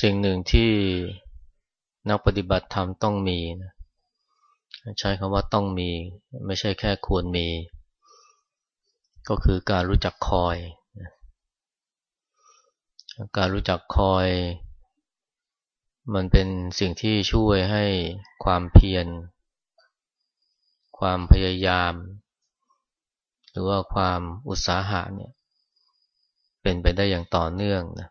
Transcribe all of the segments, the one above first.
สิ่งหนึ่งที่นักปฏิบัติธรรมต้องมีนะใช้คำว่าต้องมีไม่ใช่แค่ควรมี ก็คือการรู้จักคอย การรู้จักคอย มันเป็นสิ่งที่ช่วยให้ความเพียร ความพยายาม หรือว่าความอุตสาหะเนี่ยเป็นไปได้อย่างต่อเนื่องนะ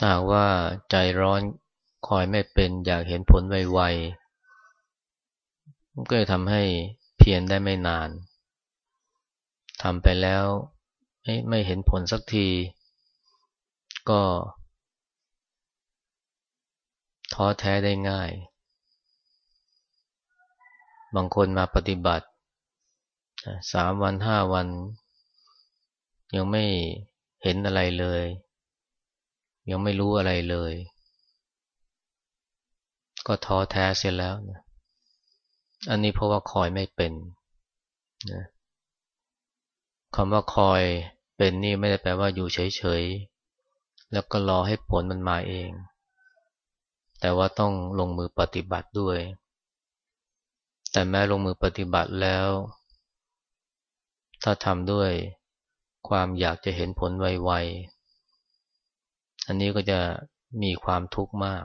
หาว่าใจร้อนคอยไม่เป็นอยากเห็นผลไวๆก็จะทำให้เพียรได้ไม่นานทำไปแล้วไม่ไม่เห็นผลสักที ก็ท้อแท้ได้ง่าย บางคนมาปฏิบัติสามวันห้าวัน ยังไม่เห็นอะไรเลย ยังไม่รู้อะไรเลย ก็ท้อแท้เสียแล้วนะอันนี้เพราะว่าคอยไม่เป็นนะคำว่าคอยเป็นนี่ไม่ได้แปลว่าอยู่เฉยๆ แล้วก็รอให้ผลมันมาเอง แต่ว่าต้องลงมือปฏิบัติด้วย แต่แม้ลงมือปฏิบัติแล้ว ถ้าทำด้วยความอยากจะเห็นผลไวๆ อันนี้ก็จะมีความทุกข์มาก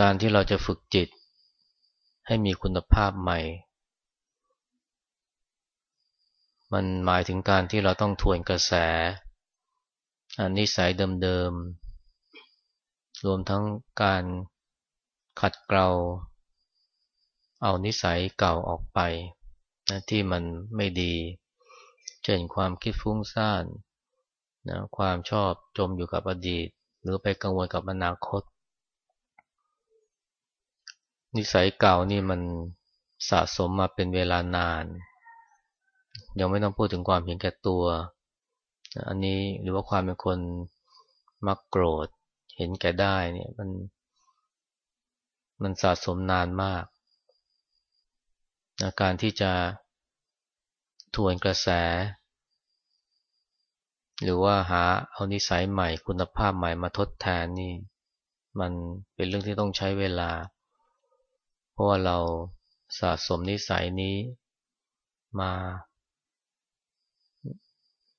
การที่เราจะฝึกจิต ให้มีคุณภาพใหม่ มันหมายถึงการที่เราต้องทวนกระแสนิสัยเดิมๆ รวมทั้งการขัดเกลาเอานิสัยเก่าออกไปนะที่มันไม่ดี เช่นความคิดฟุ้งซ่าน นะความชอบจมอยู่กับอดีต หรือไปกังวลกับอนาคต นิสัยเก่านี่มันสะสมมาเป็นเวลานาน ยังไม่ต้องพูดถึงความเห็นแก่ตัว อันนี้หรือว่าความเป็นคนมักโกรธ เห็นแก่ได้เนี่ยมัน มันสะสมนานมากนะการที่จะทวนกระแส หรือว่าหาเอานิสัยใหม่คุณภาพใหม่มาทดแทนนี่ มันเป็นเรื่องที่ต้องใช้เวลา เพราะว่าเราสะสมนิสัยนี้มา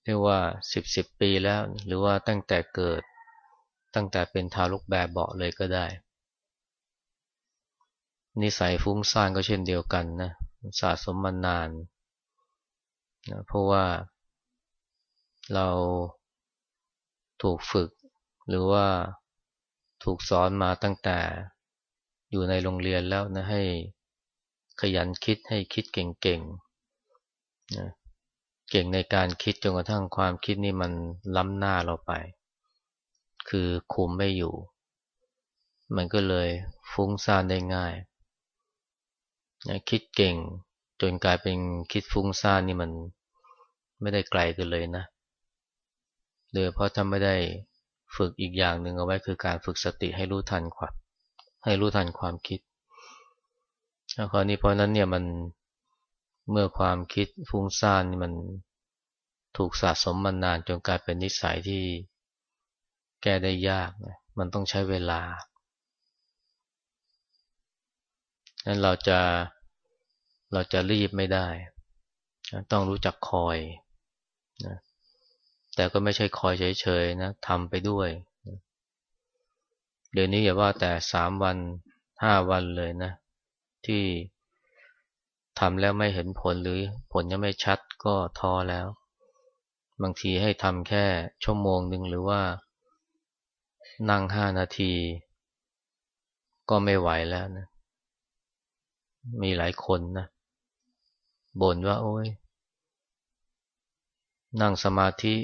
เรียกว่าสิบสิบปีแล้ว หรือว่าตั้งแต่เกิด ตั้งแต่เป็นทารกแบบเบาเลยก็ได้ นิสัยฟุ้งซ่านก็เช่นเดียวกันนะสะสมมานานนะเพราะว่า เราถูกฝึก หรือว่าถูกสอนมาตั้งแต่อยู่ในโรงเรียนแล้วนะให้ขยันคิดให้คิดเก่งๆนะเก่งในการคิดจนกระทั่งความคิดนี่มันล้ำหน้าเราไป คือคุมไม่อยู่ มันก็เลยฟุ้งซ่านได้ง่ายนะคิดเก่งจนกลายเป็นคิดฟุ้งซ่านนี่มันไม่ได้ไกลกันเลยนะ โดยเพราะถ้าไม่ได้ฝึกอีกอย่างหนึ่งเอาไว้คือการฝึกสติให้รู้ทันความให้รู้ทันความคิดแล้วคราวนี้เพราะนั้นเนี่ยมันเมื่อความคิดฟุ้งซ่านมันถูกสะสมมานานจนกลายเป็นนิสัยที่แก้ได้ยาก มันต้องใช้เวลานั้นเราจะเราจะรีบไม่ได้ ต้องรู้จักคอยนะ แต่ก็ไม่ใช่คอยเฉยๆนะทำไปด้วย เดี๋ยวนี้อย่าว่าแต่สามวันห้าวันเลยนะ ที่ทำแล้วไม่เห็นผลหรือผลยังไม่ชัดก็ท้อแล้ว บางทีให้ทำแค่ชั่วโมงหนึ่งหรือว่า นั่งห้านาที ก็ไม่ไหวแล้วนะ มีหลายคนนะบ่นว่า โอ้ยนั่งสมาธิ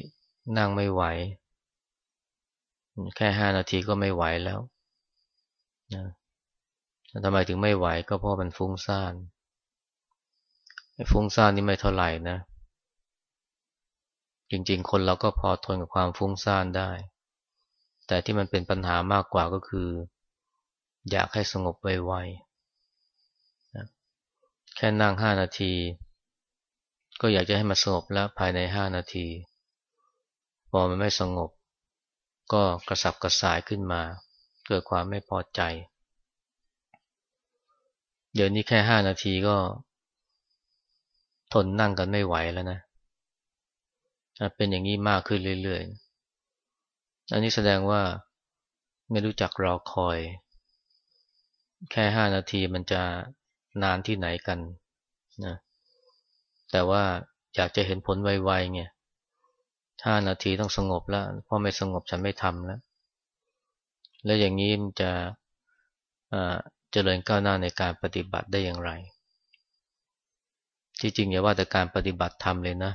นั่งไม่ไหว แค่ห้านาทีก็ไม่ไหวแล้วนะทำไมถึงไม่ไหวก็เพราะมันฟุ้งซ่านฟุ้งซ่านนี่ไม่เท่าไหร่นะ จริงๆ คนเราก็พอทนกับความฟุ้งซ่านได้ แต่ที่มันเป็นปัญหามากกว่าก็คือ อยากให้สงบไวๆนะแค่นั่งห้านาที ก็อยากจะให้มันสงบแล้วภายในห้านาที พอมันไม่สงบ ก็กระสับกระส่ายขึ้นมา เกิดความไม่พอใจ เดี๋ยวนี้แค่ห้านาทีก็ ทนนั่งกันไม่ไหวแล้วนะ เป็นอย่างนี้มากขึ้นเรื่อยๆ อันนี้แสดงว่าไม่รู้จักรอคอย แค่ห้านาทีมันจะนานที่ไหนกันนะแต่ว่าอยากจะเห็นผลไวๆไง ห้านาทีต้องสงบแล้วพอไม่สงบฉันไม่ทำแล้ว แล้วอย่างนี้มันจะเจริญก้าวหน้าในการปฏิบัติได้อย่างไร ที่จริงอย่าว่าแต่การปฏิบัติธรรมเลยนะ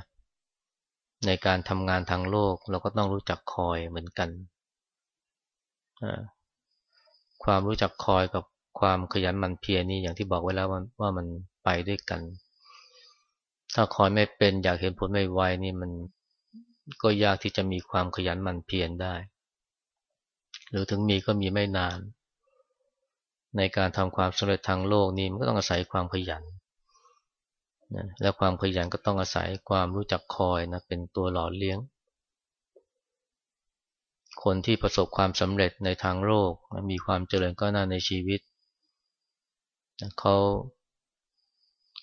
ในการทำงานทางโลกเราก็ต้องรู้จักคอยเหมือนกัน ความรู้จักคอยกับความขยันหมั่นเพียรนี่อย่างที่บอกไว้แล้วว่ามันไปด้วยกัน ถ้าคอยไม่เป็นอยากเห็นผลไม่ไวนี่มัน ก็ยากที่จะมีความขยันหมั่นเพียรได้ หรือถึงมีก็มีไม่นาน ในการทำความสำเร็จทางโลกนี้มันก็ต้องอาศัยความขยันนะและความขยันก็ต้องอาศัยความรู้จักคอยนะเป็นตัวหล่อเลี้ยง คนที่ประสบความสำเร็จในทางโลกมีความเจริญก้าวหน้าในชีวิตเขา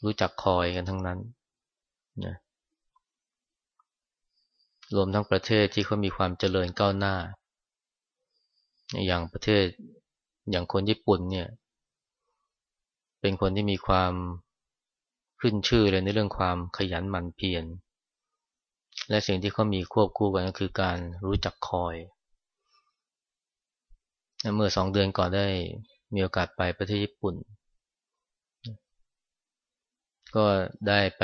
รู้จักคอยกันทั้งนั้นนะ รวมทั้งประเทศที่เขามีความเจริญก้าวหน้า อย่างประเทศอย่างคนญี่ปุ่นเนี่ย เป็นคนที่มีความขึ้นชื่อเลยในเรื่องความขยันหมั่นเพียรและสิ่งที่เขามีควบคู่กันก็คือการรู้จักคอย เมื่อสองเดือนก่อนได้มีโอกาสไปประเทศญี่ปุ่น ก็ได้ไป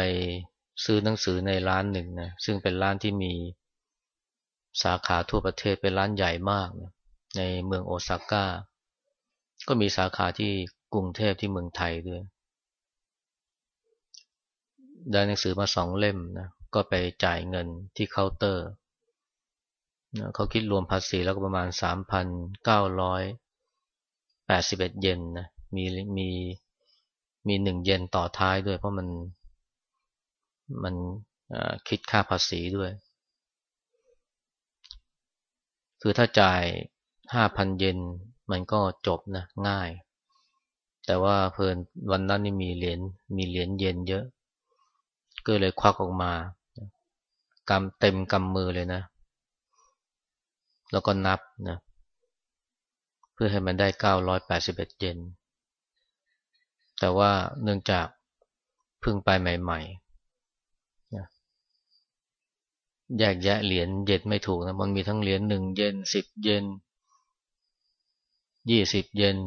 ซื้อหนังสือในร้านหนึ่งนะซึ่งเป็นร้านที่มีสาขาทั่วประเทศเป็นร้านใหญ่มากนะในเมืองโอซาก้า ก็มีสาขาที่กรุงเทพที่เมืองไทยด้วย ได้หนังสือมาสองเล่มนะก็ไปจ่ายเงินที่เคาน์เตอร์นะเขาคิดรวมภาษีแล้วก็ประมาณ 3,981 เยนนะมีมีมีหนึ่งเยนต่อท้ายด้วยเพราะมัน มันคิดค่าภาษีด้วย คือถ้าจ่ายห้าพันเยนมันก็จบนะง่าย แต่ว่าเพลินวันนั้นนี่มีเหรียญมีเหรียญเยนเยอะ ก็เลยควักออกมากำเต็มกำมือเลยนะ แล้วก็นับนะ เพื่อให้มันได้ 981 เยนแต่ว่าเนื่องจากเพิ่งไปใหม่ แยกแยะเหรียญเย็นไม่ถูกนะมันมีทั้งเหรียญหนึ่งเยนสิบเยนยี่สิบเยน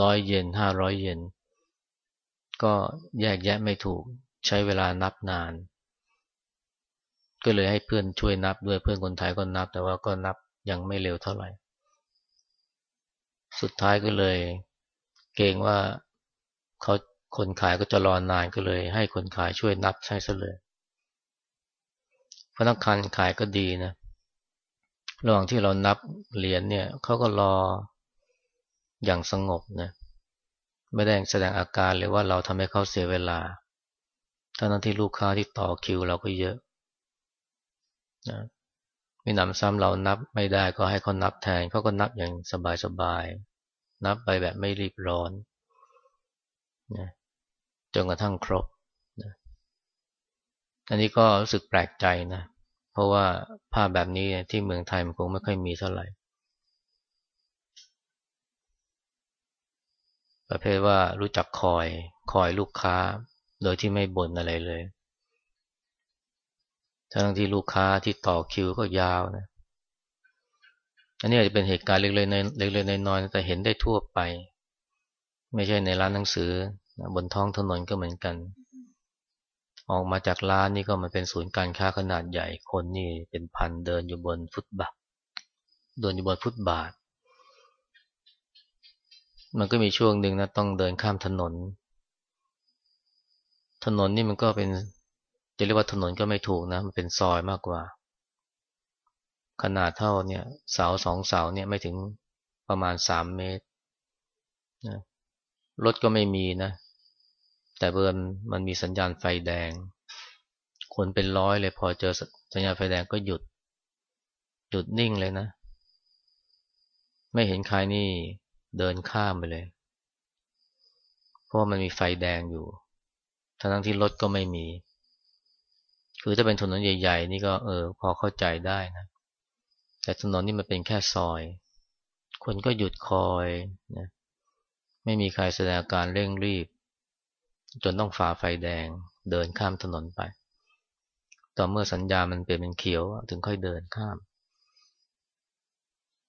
ร้อยเยนห้าร้อยเยนก็แยกแยะไม่ถูกใช้เวลานับนาน ก็เลยให้เพื่อนช่วยนับด้วยเพื่อนคนไทยก็นับ แต่ว่าก็นับยังไม่เร็วเท่าไหร่ สุดท้ายก็เลย เกรงว่าเขาคนขายก็จะรอนานก็เลย ให้คนขายช่วยนับใช้ซะเลย พนักงานขายก็ดีนะระหว่างที่เรานับเหรียญเนี่ยเขาก็รออย่างสงบนะไม่ได้แสดงอาการเลยว่าเราทำให้เขาเสียเวลาทั้งที่ลูกค้าที่ต่อคิวเราก็เยอะนะไม่นำซ้ำเรานับไม่ได้ก็ให้เขานับแทนเขาก็นับอย่างสบายๆนับไปแบบไม่รีบร้อนนะจนกระทั่งครบ อันนี้ก็รู้สึกแปลกใจนะ เพราะว่าภาพแบบนี้ที่เมืองไทยมันคงไม่ค่อยมีเท่าไหร่ ประเภทว่ารู้จักคอยคอยลูกค้า โดยที่ไม่บ่นอะไรเลยทั้งที่ลูกค้าที่ต่อคิวก็ยาวนะ อันนี้อาจจะเป็นเหตุการณ์เล็กๆในเล็กๆน้อยๆแต่เห็นได้ทั่วไป ไม่ใช่ในร้านหนังสือบนท้องถนนก็เหมือนกัน ออกมาจากร้านนี่ก็มันเป็นศูนย์การค้าขนาดใหญ่คนนี่เป็นพันเดินอยู่บนฟุตบาทเดินอยู่บนฟุตบาท มันก็มีช่วงหนึ่งนะต้องเดินข้ามถนน ถนนนี่มันก็เป็นจะเรียกว่าถนนก็ไม่ถูกนะ มันเป็นซอยมากกว่า ขนาดเท่าเนี่ยเสาสองเสาเนี่ยไม่ถึงประมาณสามเมตรนะรถก็ไม่มีนะ แต่เบิร์นมันมีสัญญาณไฟแดง คนเป็นร้อยเลยพอเจอสัญญาณไฟแดงก็หยุด หยุดนิ่งเลยนะ ไม่เห็นใครนี่เดินข้ามไปเลย เพราะมันมีไฟแดงอยู่ ทั้งที่รถก็ไม่มี คือถ้าเป็นถนนใหญ่ ๆ นี่ก็เออ พอเข้าใจได้นะ แต่ถนนนี่มันเป็นแค่ซอย คนก็หยุดคอยนะ ไม่มีใครแสดงการเร่งรีบ จนต้องฝ่าไฟแดง เดินข้ามถนนไป ต่อเมื่อสัญญามันเปลี่ยนเป็นเขียวถึงค่อยเดินข้าม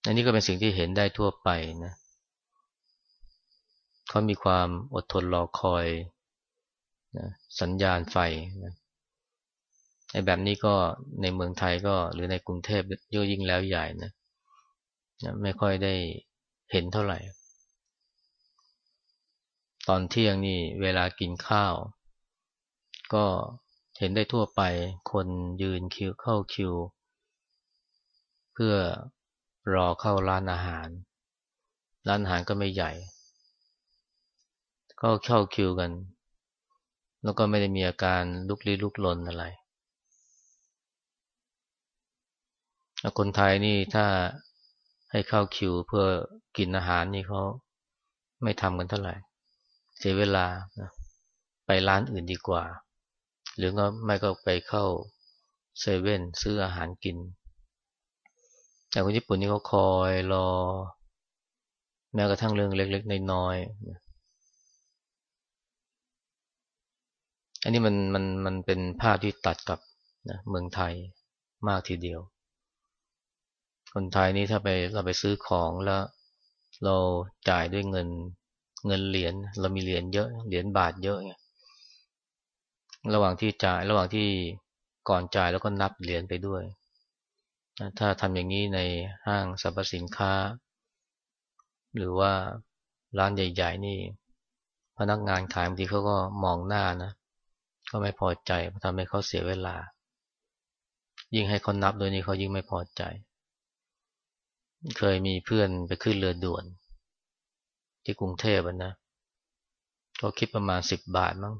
อันนี้ก็เป็นสิ่งที่เห็นได้ทั่วไปนะเขามีความอดทนรอคอยนะสัญญาณไฟนะไอ้แบบนี้ก็ในเมืองไทยก็หรือในกรุงเทพเยอะยิ่งแล้วใหญ่นะนะไม่ค่อยได้เห็นเท่าไหร่ ตอนเที่ยงนี่เวลากินข้าว ก็เห็นได้ทั่วไปคนยืนคิวเข้าคิว เพื่อรอเข้าร้านอาหาร ร้านอาหารก็ไม่ใหญ่ ก็เข้าคิวกัน แล้วก็ไม่ได้มีอาการลุกลี้ลุกลนอะไรคนไทยนี่ถ้าให้เข้าคิวเพื่อกินอาหารนี่เขาไม่ทำกันเท่าไหร่ เสียเวลาไปร้านอื่นดีกว่า หรือก็ไม่ก็ไปเข้าเซเว่นซื้ออาหารกิน แต่คนญี่ปุ่นนี่เขาคอยรอ แม้กระทั่งเรื่องเล็กๆน้อยๆอันนี้มันมันมันเป็นภาพที่ตัดกับนะเมืองไทยมากทีเดียว คนไทยนี่ถ้าไปเราไปซื้อของแล้ว เราจ่ายด้วยเงิน เงินเหรียญเรามีเหรียญเยอะเหรียญบาทเยอะไงระหว่างที่จ่ายระหว่างที่ก่อนจ่ายแล้วก็นับเหรียญไปด้วย ถ้าทำอย่างนี้ในห้างสรรพสินค้า หรือว่าร้านใหญ่ ๆ นี่ พนักงานขายบางทีเขาก็มองหน้านะก็ไม่พอใจทำให้เขาเสียเวลา ยิ่งให้เขานับโดยนี้เขายิ่งไม่พอใจ เคยมีเพื่อนไปขึ้นเรือด่วน ที่กรุงเทพนะก็คิดประมาณสิบบาทมั้ง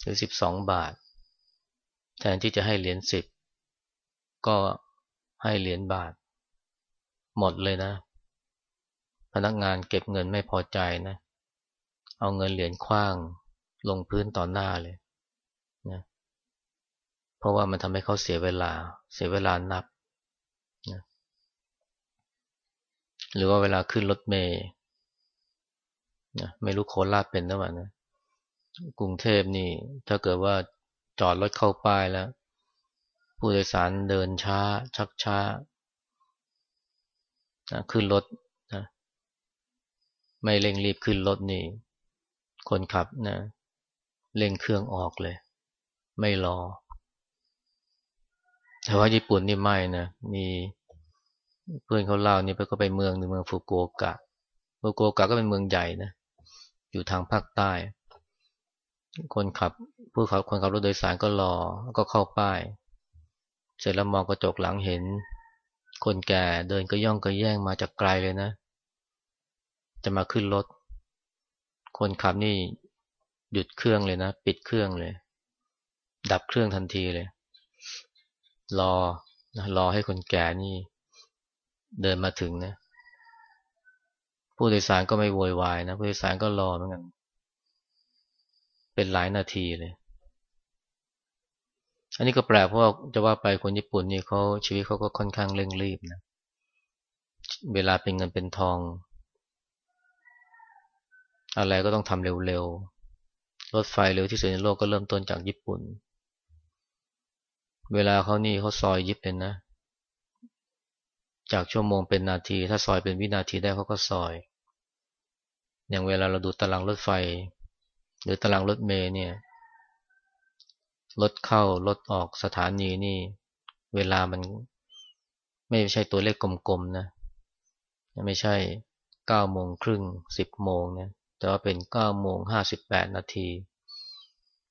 หรือสิบสองบาท แทนที่จะให้เหรียญสิบก็ให้เหรียญบาท หมดเลยนะ พนักงานเก็บเงินไม่พอใจนะ เอาเงินเหรียญคว้างลงพื้นต่อหน้าเลยนะเพราะว่ามันทำให้เขาเสียเวลา เสียเวลานับ หรือว่าเวลาขึ้นรถเมย์นะไม่รู้โคราชเป็นหรือเปล่านะกรุงเทพนี่ ถ้าเกิดว่าจอดรถเข้าป้ายแล้ว ผู้โดยสารเดินช้า ชักช้านะขึ้นรถนะไม่เร่งรีบขึ้นรถนี่ คนขับนะเร่งเครื่องออกเลย ไม่รอ แต่ว่าญี่ปุ่นนี่ไม่นะมี เพื่อนเขาเล่านี่ไปก็ไปเมืองหนึ่งเมืองฟุกุโอกะฟุกุโอกะก็เป็นเมืองใหญ่นะ อยู่ทางภาคใต้ คนขับผู้ขับคนขับรถโดยสารก็รอก็เข้าป้าย เสร็จแล้วมองกระจกหลังเห็น คนแก่เดินก็ย่องก็แย่งมาจากไกลเลยนะ จะมาขึ้นรถ คนขับนี่หยุดเครื่องเลยนะ ปิดเครื่องเลย ดับเครื่องทันทีเลย รอนะรอให้คนแก่นี่ เดินมาถึงนะผู้โดยสารก็ไม่โวยวายนะผู้โดยสารก็รอเหมือนกัน เป็นหลายนาทีเลย อันนี้ก็แปลกเพราะจะว่าไปคนญี่ปุ่นนี่เขาชีวิตเขาก็ค่อนข้างเร่งรีบนะเวลาเป็นเงินเป็นทอง อะไรก็ต้องทำเร็วๆรถไฟเร็วที่สุดในโลกก็เริ่มต้นจากญี่ปุ่น เวลาเขานี่เขาซอยยิบเลยนะ จากชั่วโมงเป็นนาที ถ้าซอยเป็นวินาทีได้เขาก็ซอย อย่างเวลาเราดูตารางรถไฟ หรือตารางรถเมล์เนี่ยรถเข้ารถออกสถานีนี่ เวลามันไม่ใช่ตัวเลขกลมๆนะไม่ใช่เก้าโมงครึ่งสิบโมงนะแต่ว่าเป็นเก้าโมงห้าสิบแปดนาที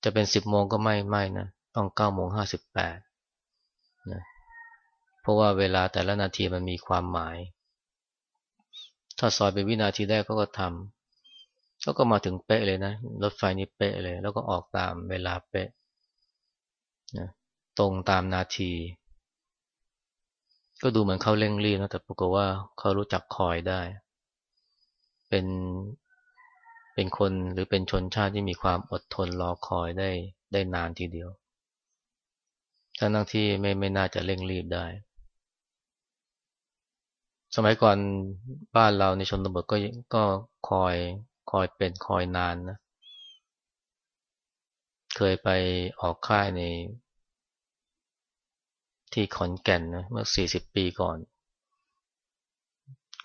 จะเป็นสิบโมงก็ไม่ไม่นะต้องเก้าโมงห้าสิบแปด เพราะว่าเวลาแต่ละนาทีมันมีความหมาย ถ้าซอยเป็นวินาทีแรกก็ก็ทำแล้วก็มาถึงเป๊ะเลยนะ รถไฟนี้เป๊ะเลย แล้วก็ออกตามเวลาเป๊ะนะตรงตามนาที ก็ดูเหมือนเขาเร่งรีบนะแต่ปรากฏว่าเขารู้จักคอยได้ เป็นเป็นคนหรือเป็นชนชาติที่มีความอดทนรอคอยได้ได้นานทีเดียวทั้งที่ไม่ไม่น่าจะเร่งรีบได้ สมัยก่อนบ้านเราในชนบทก็ก็คอยคอยเป็นคอยนานนะ เคยไปออกค่ายใน ที่ขอนแก่นนะเมื่อสี่สิบปีก่อน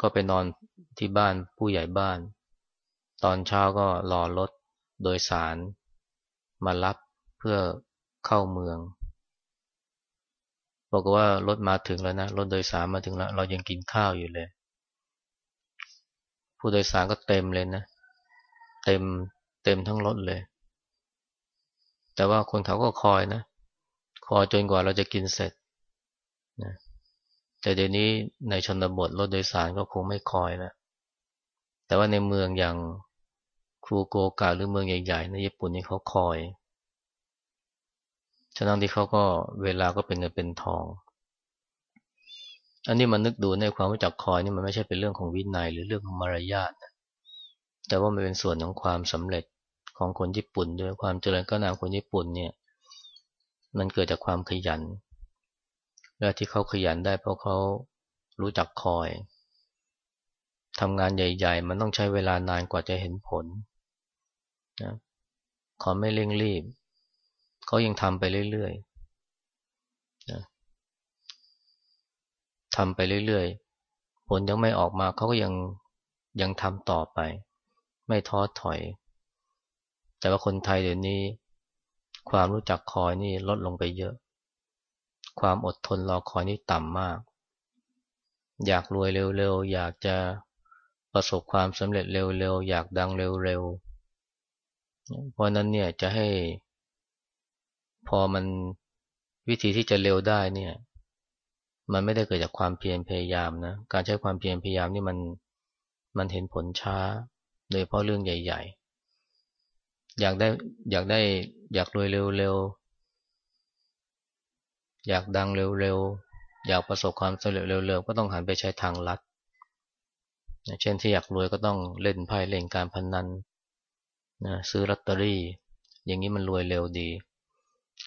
ก็ไปนอนที่บ้านผู้ใหญ่บ้าน ตอนเช้าก็รอรถโดยสารมารับเพื่อเข้าเมือง บอกว่ารถมาถึงแล้วนะรถโดยสารมาถึงแล้ว เรายังกินข้าวอยู่เลย ผู้โดยสารก็เต็มเลยนะ เต็มเต็มทั้งรถเลย แต่ว่าคนเขาก็คอยนะ คอยจนกว่าเราจะกินเสร็จนะแต่เดี๋ยวนี้ในชนบทรถโดยสารก็คงไม่คอยแล้วแต่ว่าในเมืองอย่างครูโกกาหรือเมืองใหญ่ๆในญี่ปุ่นนี่เขาคอย ฉะนั้นที่เขาก็เวลาก็เป็นเงินเป็นทอง อันนี้มันนึกดูในความรู้จักคอยนี่มันไม่ใช่เป็นเรื่องของวินัยหรือเรื่องของมารยาทแต่ว่ามันเป็นส่วนของความสำเร็จของคนญี่ปุ่นด้วยความเจริญก้าวหน้าคนญี่ปุ่นเนี่ย มันเกิดจากความขยัน และที่เขาขยันได้เพราะเขารู้จักคอยทำงานใหญ่ ๆ มันต้องใช้เวลานานกว่าจะเห็นผลนะขอไม่เร่งรีบ เขายังทำไปเรื่อยๆนะทำไปเรื่อยๆ ผลยังไม่ออกมาเขาก็ยังยังทำต่อไป ไม่ท้อถอย แต่ว่าคนไทยเดี๋ยวนี้ ความรู้จักคอยนี่ลดลงไปเยอะ ความอดทนรอคอยนี่ต่ำมาก อยากรวยเร็วๆ อยากจะประสบความสำเร็จเร็วๆ อยากดังเร็วๆ เพราะนั้นเนี่ยจะให้ พอมันวิธีที่จะเร็วได้เนี่ย มันไม่ได้เกิดจากความเพียรพยายามนะ การใช้ความเพียรพยายามนี่มันมันเห็นผลช้า โดยเพราะเรื่องใหญ่ ๆ อยากได้อยากได้อยากรวยเร็วๆ อยากดังเร็วๆ อยากประสบความสำเร็จเร็วๆ ก็ต้องหันไปใช้ทางลัด เช่นที่อยากรวยก็ต้องเล่นไพ่เล่นการพนนันนะซื้อลอตเตอรี่ อย่างนี้มันรวยเร็วดี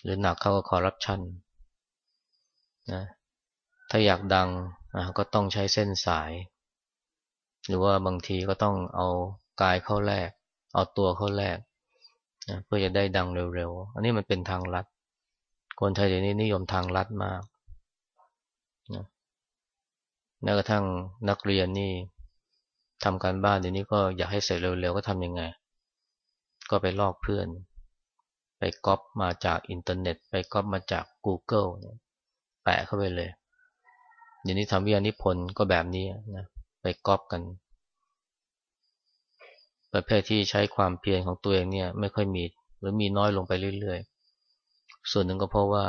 หรือหนักเข้าก็คอร์รัปชันนะถ้าอยากดังนะก็ต้องใช้เส้นสาย หรือว่าบางทีก็ต้องเอากายเข้าแลกเอาตัวเข้าแลกนะเพื่อจะได้ดังเร็วๆ อันนี้มันเป็นทางลัด คนไทยเดี๋ยวนี้นิยมทางลัดมากนะแม้กระทั่งนักเรียนนี่ทำการบ้านเดี๋ยวนี้ก็อยากให้เสร็จเร็วๆ ก็ทำยังไง ก็ไปลอกเพื่อน ไปก๊อปมาจากอินเทอร์เน็ต ไปก๊อปมาจาก Google แปะเข้าไปเลยเดี๋ยวนี้ทำวิทยานิพนธ์ก็แบบนี้นะไปก๊อปกัน ประเภทที่ใช้ความเพียรของตัวเองเนี่ยไม่ค่อยมีหรือมีน้อยลงไปเรื่อยๆ ส่วนหนึ่งก็เพราะว่า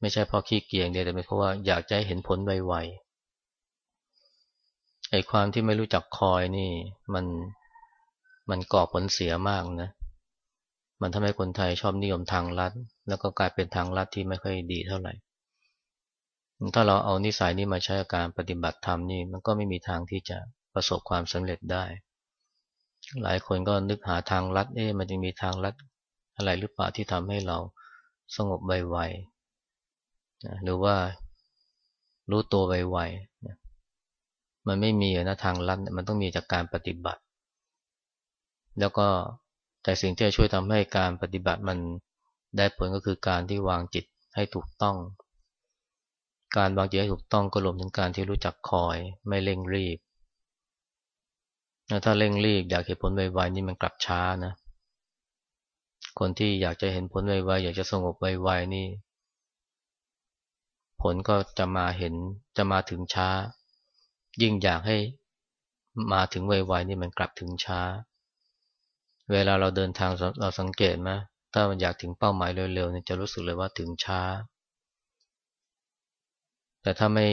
ไม่ใช่เพราะขี้เกียจเดียวแต่เป็นเพราะว่าอยากจะหเห็นผลไวๆไอ้ความที่ไม่รู้จักคอยนี่ มันมันก่อผลเสียมากนะ มันทำให้คนไทยชอบนิยมทางลัด แล้วก็กลายเป็นทางลัดที่ไม่ค่อยดีเท่าไหร่ ถ้าเราเอานิสัยนี้มาใช้การปฏิบัติธรรมนี่มันก็ไม่มีทางที่จะประสบความสำเร็จได้ หลายคนก็นึกหาทางลัด เอ๊ะมันจะมีทางลัดอะไรหรือเปล่าที่ทำให้เราสงบไวๆหรือว่ารู้ตัวไวๆมันไม่มีนะทางลัดมันต้องมีจากการปฏิบัติ แล้วก็ แต่สิ่งที่จะช่วยทำให้การปฏิบัติมันได้ผลก็คือการที่วางจิตให้ถูกต้อง การวางจิตให้ถูกต้องก็รวมถึงการที่รู้จักคอยไม่เร่งรีบ ถ้าเร่งรีบอยากเห็นผลไวๆนี่มันกลับช้านะ คนที่อยากจะเห็นผลไวๆอยากจะสงบไวๆนี่ ผลก็จะมาเห็นจะมาถึงช้า ยิ่งอยากให้มาถึงไวๆนี่มันกลับถึงช้า เวลาเราเดินทางเราสังเกตไหมถ้ามันอยากถึงเป้าหมายเร็วๆเนี่ยจะรู้สึกเลยว่าถึงช้า แต่ถ้าไม่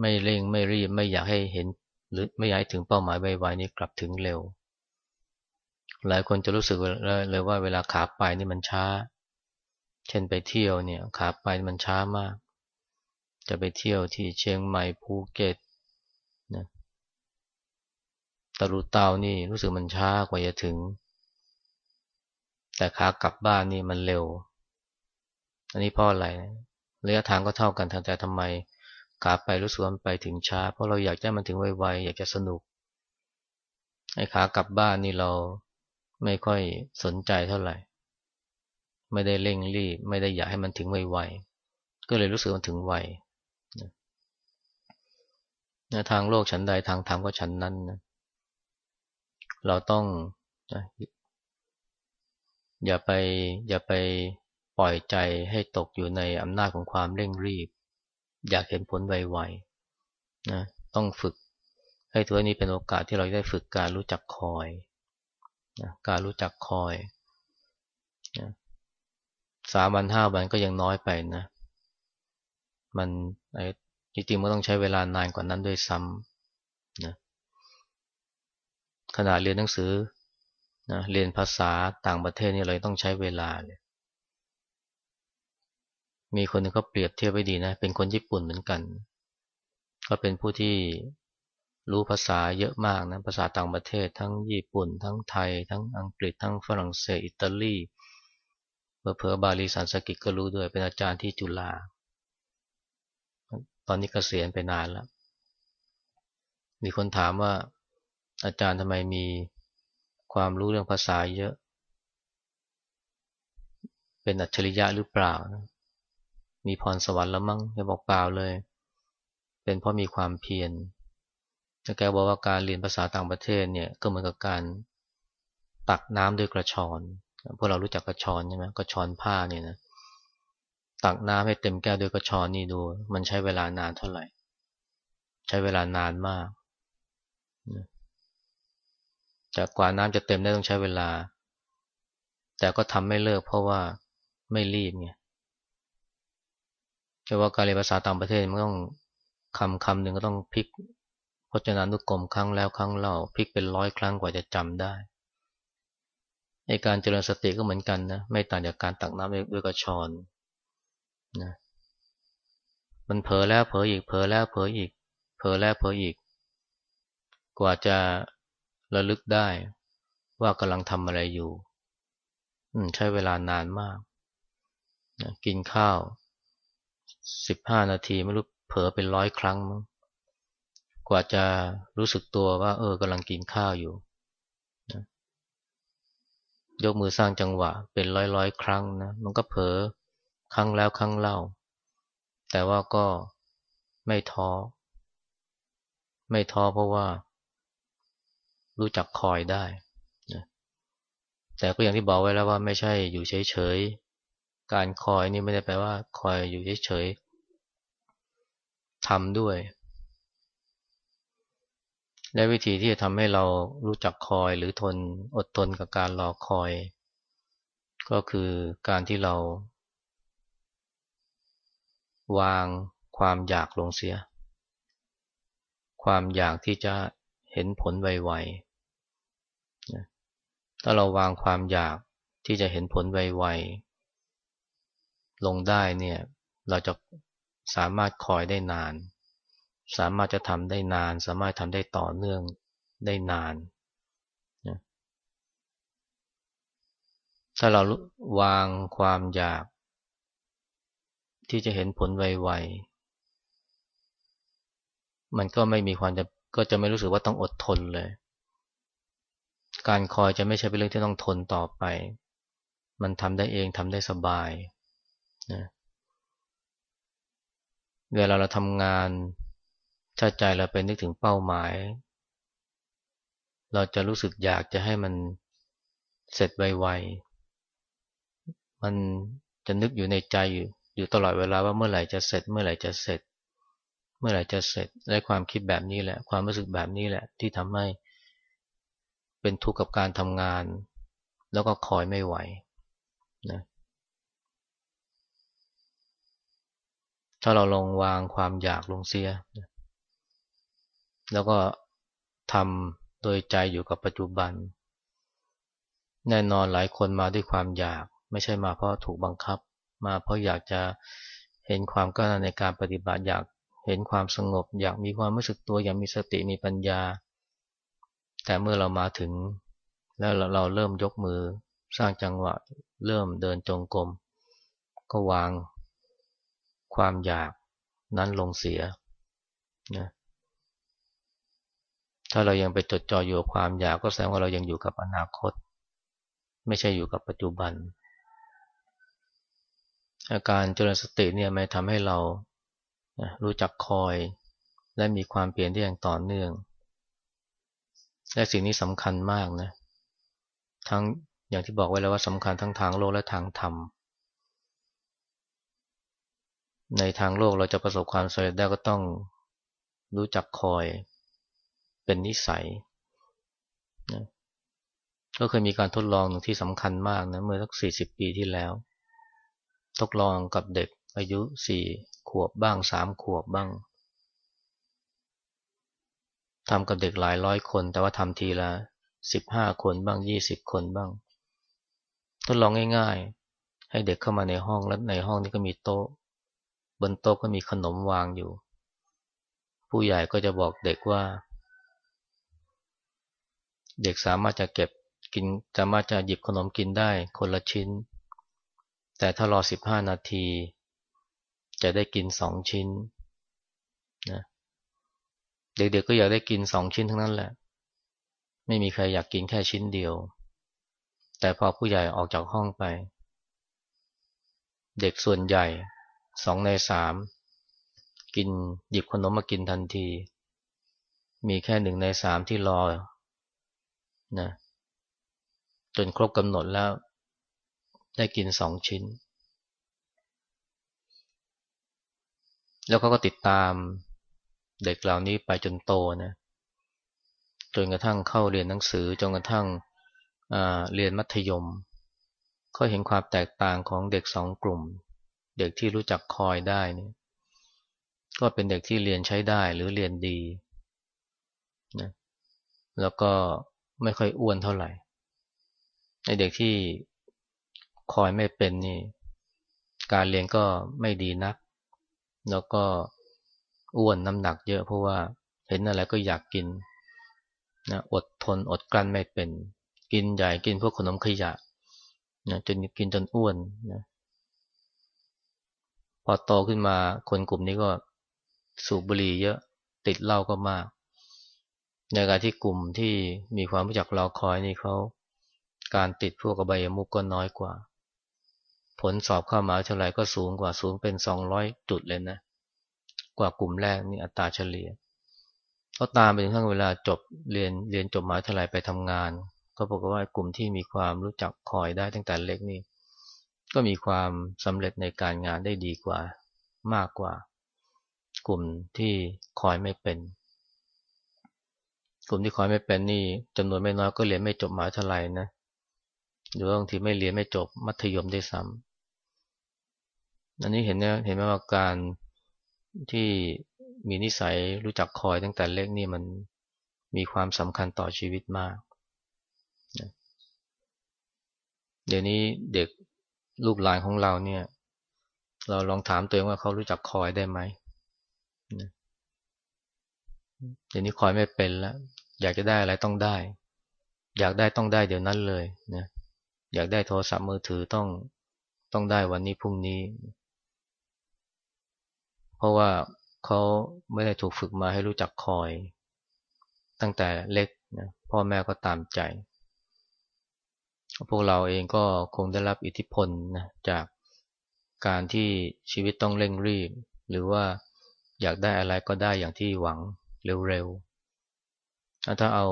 ไม่เร่งไม่รีบไม่อยากให้เห็น หรือไม่อยากให้ถึงเป้าหมายไวๆนี่กลับถึงเร็ว หลายคนจะรู้สึกเลยว่าเวลาขาไปนี่มันช้า เช่นไปเที่ยวเนี่ยขาไปมันช้ามาก จะไปเที่ยวที่เชียงใหม่ภูเก็ตนะตะลุเตานี่รู้สึกมันช้ากว่าจะถึง แต่ขากลับบ้านนี่มันเร็ว อันนี้เพราะอะไรระยะทางก็เท่ากันแต่ทำไมขาไปรู้สึกมันไปถึงช้า เพราะเราอยากให้มันถึงไวๆอยากจะสนุกไอ้ขากลับบ้านนี่เราไม่ค่อยสนใจเท่าไหร่ ไม่ได้เร่งรีบ ไม่ได้อยากให้มันถึงไวๆก็เลยรู้สึกมันถึงไวนะทางโลกฉันใดทางธรรมก็ฉันนั้นนะเราต้อง อย่าไปอย่าไปปล่อยใจให้ตกอยู่ในอำนาจของความเร่งรีบ อยากเห็นผลไวๆนะต้องฝึก ให้ตัวนี้เป็นโอกาสที่เราได้ฝึกการรู้จักคอยนะการรู้จักคอยนะสามวันห้าวันก็ยังน้อยไปนะ มันจริงๆมันต้องใช้เวลานานกว่านั้นด้วยซ้ำนะขณะเรียนหนังสือ นะเรียนภาษาต่างประเทศนี่เราต้องใช้เวลาเลยมีคนนึงเขาเปรียบเทียบไว้ดีนะ เป็นคนญี่ปุ่นเหมือนกัน ก็เป็นผู้ที่รู้ภาษาเยอะมากนะ ภาษาต่างประเทศ ทั้งญี่ปุ่น ทั้งไทย ทั้งอังกฤษ ทั้งฝรั่งเศส อิตาลีเพอบาลีสันสกิตก็รู้ด้วย เป็นอาจารย์ที่จุฬา ตอนนี้กเกษียณไปนานแล้ว มีคนถามว่าอาจารย์ทำไมมี ความรู้เรื่องภาษาเยอะ เป็นอัจฉริยะหรือเปล่า มีพรสวรรค์แล้วมั้งจะบอกเปล่าเลย เป็นเพราะมีความเพียรจะแกบอกว่าการเรียนภาษาต่างประเทศเนี่ยก็เหมือนกับการตักน้ำด้วยกระชอนพวกเรารู้จักกระชอนใช่ไหมกระชอนผ้าเนี่ยนะตักน้ำให้เต็มแก้วด้วยกระชอนนี่ดู มันใช้เวลานานเท่าไหร่ ใช้เวลานานมาก จากกว่าน้ำจะเต็มได้ต้องใช้เวลา แต่ก็ทำไม่เลิกเพราะว่าไม่รีบไงจะว่าการเรียนภาษาต่างประเทศมันต้องคำคำหนึ่งก็ต้องพลิกพจนานุกรมครั้งแล้วครั้งเล่าพลิกเป็นร้อยครั้งกว่าจะจำได้ในการเจริญสติก็เหมือนกันนะไม่ต่างจากการตักน้ำด้วยกระชอนนะมันเผลอแล้วเผลออีกเผลอแล้วเผลออีกเผลอแล้วเผลออีก กว่าจะ ระลึกได้ว่ากำลังทำอะไรอยู่ใช้เวลานานมากนะกินข้าวสิบห้านาทีไม่รู้เผลอเป็นร้อยครั้งมั้งกว่าจะรู้สึกตัวว่า เออกำลังกินข้าวอยู่นะยกมือสร้างจังหวะ เป็นร้อยร้อยครั้งนะมันก็เผลอครั้งแล้วครั้งเล่า แต่ว่าก็ไม่ท้อไม่ท้อเพราะว่า รู้จักคอยได้นะแต่ก็อย่างที่บอกไว้แล้วว่าไม่ใช่อยู่เฉยๆ การคอยนี่ไม่ได้แปลว่า คอยอยู่เฉยๆทำด้วย และวิธีที่จะทำให้เรารู้จักคอยหรือทนอดทนกับการรอคอย ก็คือการที่เรา วางความอยากลงเสีย ความอยากที่จะ เห็นผลไวๆถ้าเราวางความอยากที่จะเห็นผลไวๆลงได้เนี่ย เราจะสามารถคอยได้นาน สามารถจะทำได้นาน สามารถทำได้ต่อเนื่องได้นานถ้าเราวางความอยาก ที่จะเห็นผลไวๆมันก็ไม่มีความจะ ก็จะไม่รู้สึกว่าต้องอดทนเลย การคอยจะไม่ใช่เป็นเรื่องที่ต้องทนต่อไป มันทำได้เองทำได้สบายนะเวลาเราทำงานถ้าใจเราไปนึกถึงเป้าหมาย เราจะรู้สึกอยากจะให้มันเสร็จไวๆ มันจะนึกอยู่ในใจอยู่อยู่ตลอดเวลาว่าเมื่อไหร่จะเสร็จ เมื่อไหร่จะเสร็จ มื่อไหร่จะเสร็จและความคิดแบบนี้แหละ ความรู้สึกแบบนี้แหละ ที่ทำให้เป็นทุกข์กับการทำงาน แล้วก็คอยไม่ไหวนะถ้าเราลงวางความอยากลงเสีย แล้วก็ทำโดยใจอยู่กับปัจจุบัน แน่นอนหลายคนมาด้วยความอยาก ไม่ใช่มาเพราะถูกบังคับ มาเพราะอยากจะเห็นความก้าวหน้าในการปฏิบัติอยาก เห็นความสงบ อยากมีความรู้สึกตัว อยากมีสติมีปัญญา แต่เมื่อเรามาถึง แล้วเราเริ่มยกมือ สร้างจังหวะเริ่มเดินจงกรมก็วางความอยากนั้นลงเสียนะถ้าเรายังไปจดจ่ออยู่กับความอยากก็แสดงว่าเรายังอยู่กับอนาคต ไม่ใช่อยู่กับปัจจุบัน อาการเจริญสติเนี่ยมันทำให้เรา รู้จักคอย และมีความเปลี่ยนที่อย่างต่อเนื่อง และสิ่งนี้สำคัญมากนะ ทั้งอย่างที่บอกไว้แล้วว่าสำคัญทั้งทางโลกและทางธรรม ในทางโลกเราจะประสบความสำเร็จได้ก็ต้องรู้จักคอย เป็นนิสัยนะก็เคยมีการทดลองหนึ่งที่สำคัญมากนะเมื่อสักสี่สิบปีที่แล้ว ทดลองกับเด็กอายุสี่ ขวบบ้างสามขวบบ้างทำกับเด็กหลายร้อยคน แต่ว่าทำทีละสิบห้าคนบ้างยี่สิบคนบ้างทดลองง่ายๆ ให้เด็กเข้ามาในห้องแล้วในห้องนี้ก็มีโต๊ะ บนโต๊ะก็มีขนมวางอยู่ ผู้ใหญ่ก็จะบอกเด็กว่า เด็กสามารถจะเก็บกินสามารถจะหยิบขนมกินได้คนละชิ้น แต่ถ้ารอสิบห้านาที จะได้กินสองชิ้นนะเด็กๆก็อยากได้กินสองชิ้นทั้งนั้นแหละ ไม่มีใครอยากกินแค่ชิ้นเดียว แต่พอผู้ใหญ่ออกจากห้องไป เด็กส่วนใหญ่สองในสามกินหยิบขนมมากินทันที มีแค่หนึ่งในสามที่รอนะจนครบกำหนดแล้ว ได้กินสองชิ้น แล้วเขาก็ติดตามเด็กเหล่านี้ไปจนโตนะจนกระทั่งเข้าเรียนหนังสือจนกระทั่งเรียนมัธยมเขาเห็นความแตกต่างของเด็กสองกลุ่ม เด็กที่รู้จักคอยได้นี่ก็เป็นเด็กที่เรียนใช้ได้หรือเรียนดีนะแล้วก็ไม่ค่อยอ้วนเท่าไหร่ในเด็กที่คอยไม่เป็นนี่ การเรียนก็ไม่ดีนัก แล้วก็อ้วนน้ำหนักเยอะเพราะว่าเห็นอะไรก็อยากกินนะอดทนอดกลั้นไม่เป็น กินใหญ่กินพวกขนมขยะนะจนกินจนอ้วนนะพอโตขึ้นมาคนกลุ่มนี้ก็สูบบุหรี่เยอะติดเหล้าก็มาก ในการที่กลุ่มที่มีความรู้จักรอคอยนี่เขาการติดพวกอบายมุกก็น้อยกว่า ผลสอบเข้ามาเท่าไรก็สูงกว่าสูงเป็นสองร้อยจุดเลยนะ กว่ากลุ่มแรกนี่อัตราเฉลี่ยเขาตามไปถึงทั้งเวลาจบเรียนเรียนจบมาเท่าไรไปทำงาน ก็บอกว่ากลุ่มที่มีความรู้จักคอยได้ตั้งแต่เล็กนี่ก็มีความสำเร็จในการงานได้ดีกว่ามากกว่า กลุ่มที่คอยไม่เป็น กลุ่มที่คอยไม่เป็นนี่จำนวนไม่น้อยก็เรียนไม่จบมหาวิทยาลัยนะหรือบางทีไม่เรียนไม่จบมัธยมได้ซ้ำ อันนี้เห็นเนี่ยเห็นไหมว่าการที่มีนิสัยรู้จักคอยตั้งแต่เล็กนี่มันมีความสำคัญต่อชีวิตมาก เดี๋ยวนี้เด็กลูกหลานของเราเนี่ย เราลองถามตัวเองว่าเขารู้จักคอยได้ไหมเดี๋ยวนี้คอยไม่เป็นแล้วอยากจะได้อะไรต้องได้ อยากได้ต้องได้เดี๋ยวนั้นเลยนะอยากได้โทรศัพท์มือถือต้องต้องได้วันนี้พรุ่งนี้เราะว่าเขาไม่ได้ถูกฝึกมาให้รู้จักคอย ตั้งแต่เล็กนะพ่อแม่ก็ตามใจ พวกเราเองก็คงได้รับอิทธิพลนะจากการที่ชีวิตต้องเร่งรีบ หรือว่าอยากได้อะไรก็ได้อย่างที่หวังเร็วๆ ถ้าเอา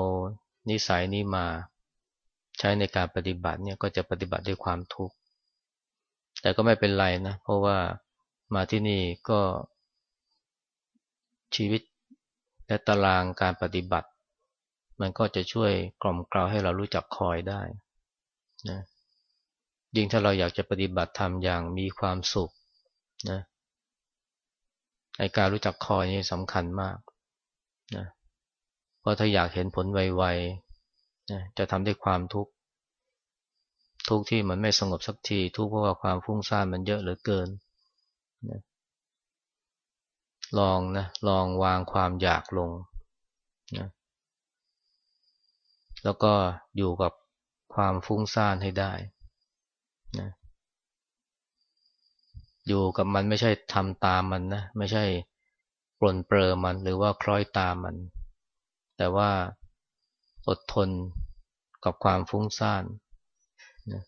นิสัยนี้มาใช้ในการปฏิบัติเนี่ยก็จะปฏิบัติด้วยความทุกข์ แต่ก็ไม่เป็นไรนะ เพราะว่ามาที่นี่ก็ ชีวิตและตารางการปฏิบัติ มันก็จะช่วยกล่อมกล่าวให้เรารู้จักคอยได้นะยิ่งถ้าเราอยากจะปฏิบัติธรรมอย่างมีความสุขนะในการรู้จักคอยนี่สำคัญมากนะเพราะถ้าอยากเห็นผลไวๆนะจะทำด้วยความทุกข์ทุกข์ที่มันไม่สงบสักที ทุกข์เพราะว่าความฟุ้งซ่านมันเยอะเหลือเกินนะ ลองนะลองวางความอยากลงนะแล้วก็อยู่กับความฟุ้งซ่านให้ได้นะอยู่กับมันไม่ใช่ทำตามมันนะไม่ใช่ปลนเปลอมันหรือว่าคล้อยตามมัน แต่ว่าอดทนกับความฟุ้งซ่านนะ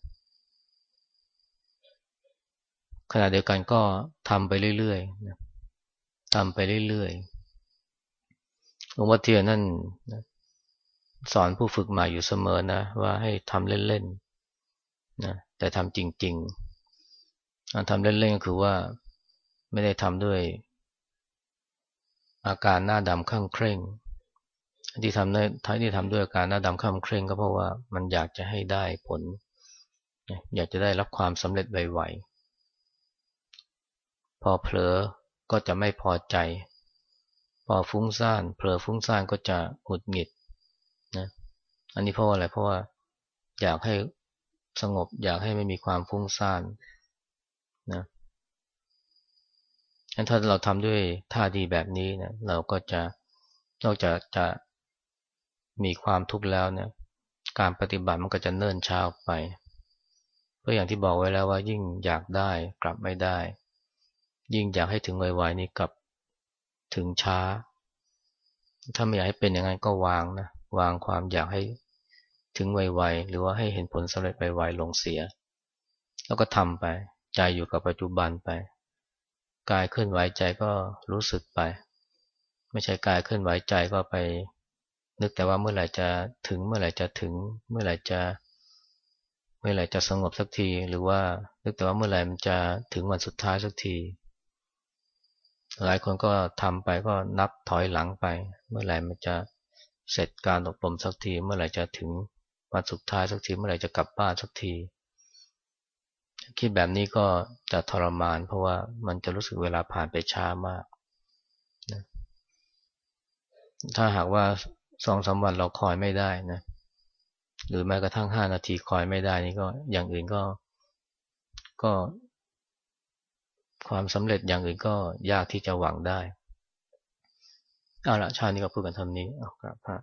ขณะเดียวกันก็ทำไปเรื่อยๆนะ ทำไปเรื่อยๆหลวงพ่อเทียนนั่นสอนผู้ฝึกใหม่อยู่เสมอนะว่าให้ทำเล่นๆนะแต่ทำจริงๆทำเล่นๆก็คือว่าไม่ได้ทำด้วย อาการหน้าดำข้างเคร่ง ที่ทำได้ท้ายที่ทำด้วยอาการหน้าดำข้างเคร่ง ก็เพราะว่ามันอยากจะให้ได้ผล อยากจะได้รับความสำเร็จไวๆพอเผลอ ก็จะไม่พอใจ พอฟุ้งซ่านเผลอฟุ้งซ่านก็จะหงุดหงิดนะอันนี้เพราะอะไรเพราะว่าอยากให้สงบ อยากให้ไม่มีความฟุ้งซ่านนะงั้นถ้าเราทำด้วยท่าดีแบบนี้นะเราก็จะนอกจากจะมีความทุกข์แล้วเนี่ยการปฏิบัติมันก็จะเนิ่นช้าไป เพราะอย่างที่บอกไว้แล้วว่ายิ่งอยากได้กลับไม่ได้ ยิ่งอยากให้ถึงไวๆนี่กับถึงช้า ถ้าไม่อยากให้เป็นอย่างนั้นก็วางนะวางความอยากให้ถึงไวๆหรือว่าให้เห็นผลสำเร็จไวๆลงเสีย แล้วก็ทำไป ใจอยู่กับปัจจุบันไป กายเคลื่อนไหวใจก็รู้สึกไป ไม่ใช่กายเคลื่อนไหวใจก็ไป นึกแต่ว่าเมื่อไหร่จะถึงเมื่อไหร่จะถึง เมื่อไหร่จะเมื่อไหร่จะสงบสักที หรือว่านึกแต่ว่าเมื่อไหร่มันจะถึงวันสุดท้ายสักที หลายคนก็ทำไปก็นับถอยหลังไป เมื่อไหร่มันจะเสร็จการอบรมสักที เมื่อไหร่จะถึงวันสุดท้ายสักที เมื่อไหร่จะกลับบ้านสักที คิดแบบนี้ก็จะทรมาน เพราะว่ามันจะรู้สึกเวลาผ่านไปช้ามากนะถ้าหากว่าสองสาวันเราคอยไม่ได้นะหรือแม้กระทั่งห้านาทีคอยไม่ได้นี่ก็อย่างอื่นก็ ก็ ความสำเร็จอย่างอื่นก็ยากที่จะหวังได้เอาละชาตินี้ก็พูดกันทำนี้เอากราบพระ